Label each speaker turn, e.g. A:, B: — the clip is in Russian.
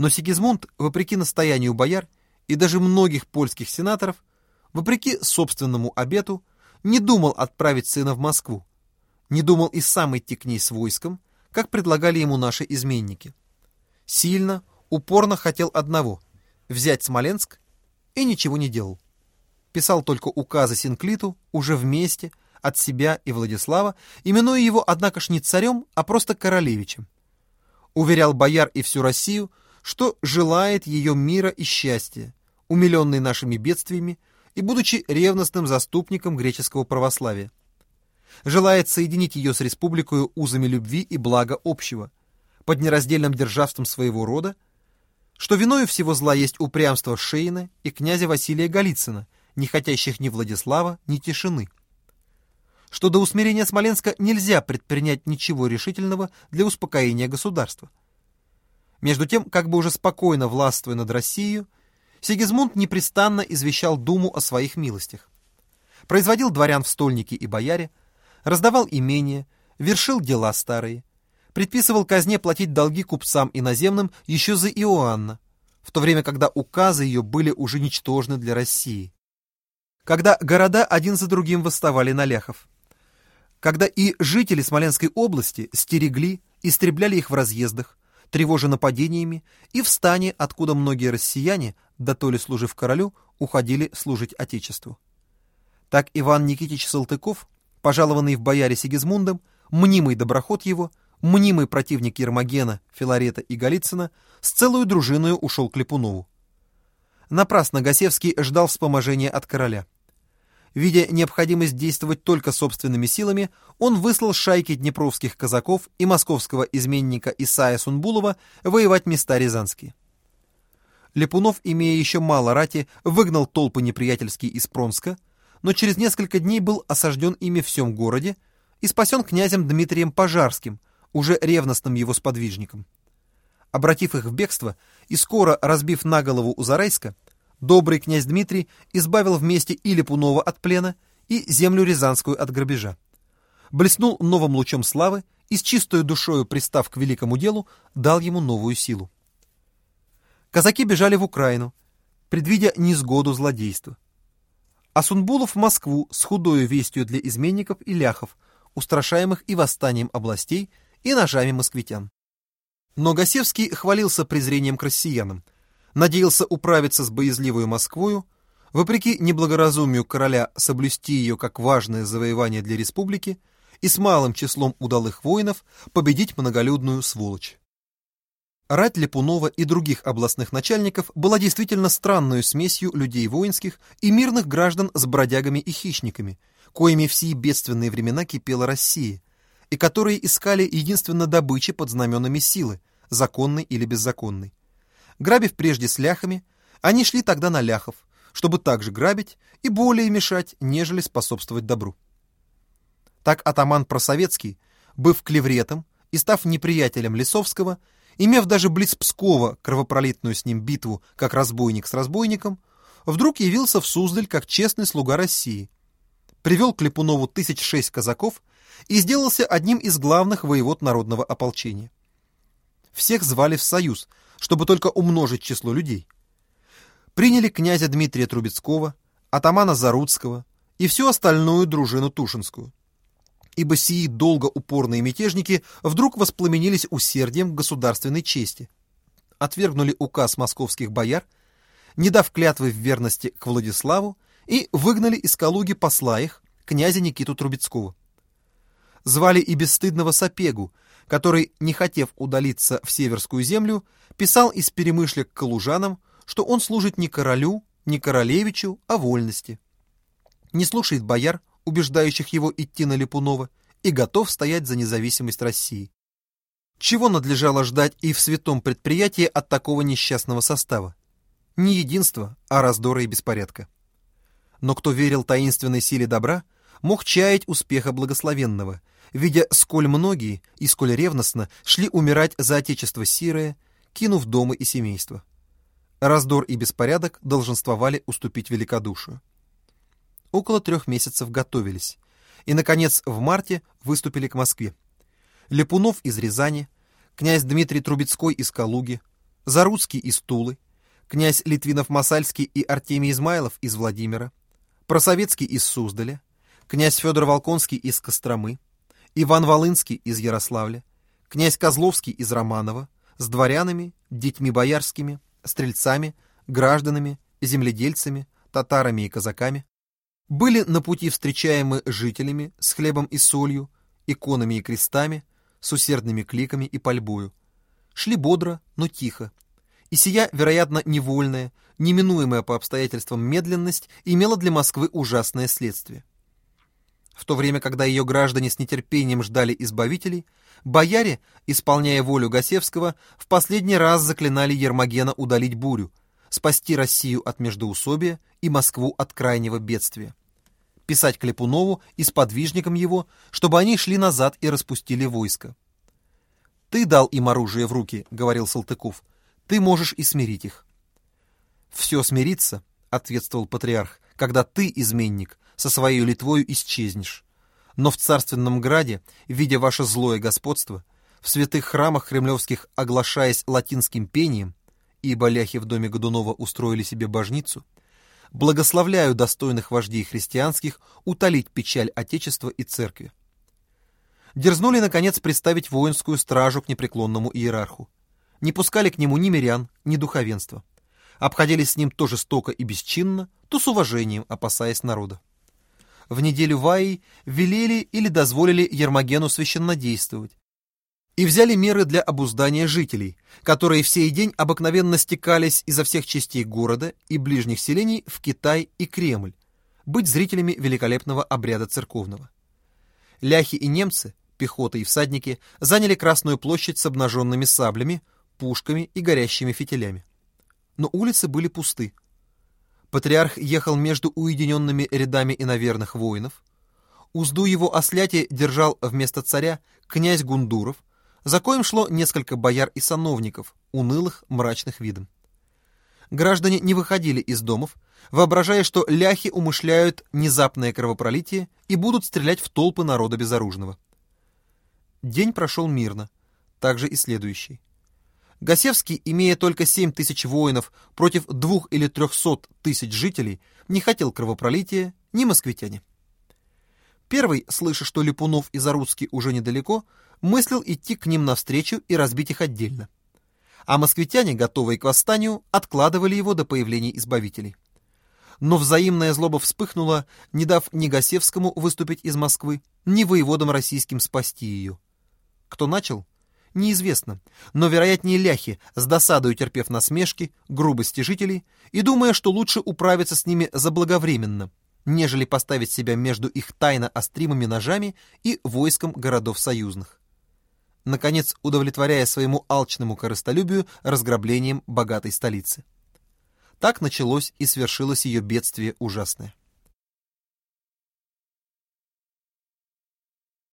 A: Но Сигизмунд, вопреки настоянию бояр и даже многих польских сенаторов, вопреки собственному обету, не думал отправить сына в Москву, не думал и сам идти к ней с войском, как предлагали ему наши изменники. Сильно, упорно хотел одного — взять Смоленск, и ничего не делал. Писал только указы Синклиту уже вместе, от себя и Владислава, именуя его, однако ж, не царем, а просто королевичем. Уверял бояр и всю Россию, что желает ее мира и счастья, умиленный нашими бедствиями и будучи ревностным заступником греческого православия. Желает соединить ее с республикой узами любви и блага общего, под нераздельным державством своего рода, что виною всего зла есть упрямство Шейна и князя Василия Голицына, не хотящих ни Владислава, ни тишины что до усмирения Смоленска нельзя предпринять ничего решительного для успокоения государства. Между тем, как бы уже спокойно властвуя над Россией, Сигизмунд непрестанно извещал Думу о своих милостях. Производил дворян в стольники и бояре, раздавал имения, вершил дела старые, предписывал казне платить долги купцам иноземным еще за Иоанна, в то время, когда указы ее были уже ничтожны для России. Когда города один за другим восставали на ляхов. Когда и жители Смоленской области стерегли, истребляли их в разъездах, тревожа нападениями, и в стане, откуда многие россияне, да то ли служив королю, уходили служить Отечеству. Так Иван Никитич Салтыков, пожалованный в бояре Сигизмундом, мнимый доброход его, мнимый противник Ермогена, Филарета и Голицына, с целую дружиною ушел к Липунову. Напрасно Гасевский ждал вспоможения от короля. Видя необходимость действовать только собственными силами, он выслал шайки днепровских казаков и московского изменника Исаия Сунбулова воевать места рязанские. Липунов, имея еще мало рати, выгнал толпы неприятельские из Пронска, но через несколько дней был осажден ими в всем городе и спасен князем Дмитрием Пожарским, уже ревностным его сподвижником. Обратив их в бегство и скоро разбив на голову у Зарайска, добрый князь Дмитрий избавил вместе и Липунова от плена, и землю Рязанскую от грабежа. Блеснул новым лучом славы и с чистою душою, пристав к великому делу, дал ему новую силу. Казаки бежали в Украину, предвидя несгоду злодейства. А Сунбулов в Москву с худою вестью для изменников и ляхов, устрашаемых и восстанием областей, и ножами москвитян. Но Гасевский хвалился презрением к россиянам – надеялся управиться с боязливой Москвою, вопреки неблагоразумию короля соблюсти ее как важное завоевание для республики и с малым числом удалых воинов победить многолюдную сволочь. Рать Лепунова и других областных начальников была действительно странной смесью людей воинских и мирных граждан с бродягами и хищниками, коими в сии бедственные времена кипела Россия, и которые искали единственно добычи под знаменами силы, законной или беззаконной. Грабив прежде с ляхами, они шли тогда на ляхов, чтобы также грабить и более мешать, нежели способствовать добру. Так атаман Просоветский, быв клевретом и став неприятелем Лисовского, имев даже близ Пскова кровопролитную с ним битву как разбойник с разбойником, вдруг явился в Суздаль как честный слуга России, привел к Липунову тысяч шесть казаков и сделался одним из главных воевод народного ополчения. Всех звали в союз, чтобы только умножить число людей. Приняли князя Дмитрия Трубецкого, атамана Заруцкого и всю остальную дружину Тушинскую. Ибо сии долго упорные мятежники вдруг воспламенились усердием к государственной чести, отвергнули указ московских бояр, не дав клятвы в верности к Владиславу, и выгнали из Калуги посла их, князя Никиту Трубецкого. Звали и бесстыдного Сапегу, который, не хотев удалиться в Северскую землю, писал из перемышля к калужанам, что он служит не королю, не королевичу, а вольности. Не слушает бояр, убеждающих его идти на Липунова, и готов стоять за независимость России. Чего надлежало ждать и в святом предприятии от такого несчастного состава? Не единства, а раздора и беспорядка. Но кто верил таинственной силе добра, мог чаять успеха благословенного, видя, сколь многие и сколь ревностно шли умирать за отечество сирое, кинув дома и семейство. Раздор и беспорядок долженствовали уступить великодушию. Около трех месяцев готовились, и, наконец, в марте выступили к Москве. Лепунов из Рязани, князь Дмитрий Трубецкой из Калуги, Заруцкий из Тулы, князь Литвинов-Масальский и Артемий Измайлов из Владимира, Просоветский из Суздаля, князь Федор Волконский из Костромы, Иван Волынский из Ярославля, князь Козловский из Романова, с дворянами, детьми боярскими, стрельцами, гражданами, земледельцами, татарами и казаками, были на пути встречаемы жителями с хлебом и солью, иконами и крестами, с усердными кликами и пальбою. Шли бодро, но тихо. И сия, вероятно, невольная, неминуемая по обстоятельствам медленность имела для Москвы ужасное следствие. В то время, когда ее граждане с нетерпением ждали избавителей, бояре, исполняя волю Гасевского, в последний раз заклинали Ермогена удалить бурю, спасти Россию от междоусобия и Москву от крайнего бедствия писать Клепунову и сподвижникам его, чтобы они шли назад и распустили войско. «Ты дал им оружие в руки», — говорил Салтыков. «Ты можешь и смирить их». «Все смирится», — ответствовал патриарх, «когда ты, изменник, со своей Литвою исчезнешь. Но в царственном граде, видя ваше злое господство, в святых храмах кремлевских оглашаясь латинским пением, ибо ляхи в доме Годунова устроили себе божницу, благословляю достойных вождей христианских утолить печаль Отечества и Церкви. Дерзнули, наконец, представить воинскую стражу к непреклонному иерарху. Не пускали к нему ни мирян, ни духовенства. Обходились с ним то жестоко и бесчинно, то с уважением, опасаясь народа. В неделю Ваи велели или дозволили Ермогену священнодействовать, и взяли меры для обуздания жителей, которые в сей день обыкновенно стекались изо всех частей города и ближних селений в Китай и Кремль, быть зрителями великолепного обряда церковного. Ляхи и немцы, пехота и всадники, заняли Красную площадь с обнаженными саблями, пушками и горящими фитилями. Но улицы были пусты. Патриарх ехал между уединенными рядами иноверных воинов. Узду его осляти держал вместо царя князь Гундуров, за коим шло несколько бояр и сановников, унылых, мрачных видом. Граждане не выходили из домов, воображая, что ляхи умышляют внезапное кровопролитие и будут стрелять в толпы народа безоружного. День прошел мирно, также и следующий. Гасевский, имея только семь тысяч воинов против двух или трехсот тысяч жителей, не хотел кровопролития, ни москвитяне. Первый, слыша, что Липунов и Заруцкий уже недалеко, мыслил идти к ним навстречу и разбить их отдельно. А москвитяне, готовые к восстанию, откладывали его до появления избавителей. Но взаимная злоба вспыхнула, не дав ни Гасевскому выступить из Москвы, ни воеводам российским спасти ее. Кто начал? Неизвестно, но, вероятнее, ляхи, с досадой терпев насмешки, грубости жителей и думая, что лучше управиться с ними заблаговременно, нежели поставить себя между их тайно остримыми ножами и войском городов союзных наконец удовлетворяя своему алчному корыстолюбию разграблением богатой столицы. Так началось и свершилось ее бедствие ужасное.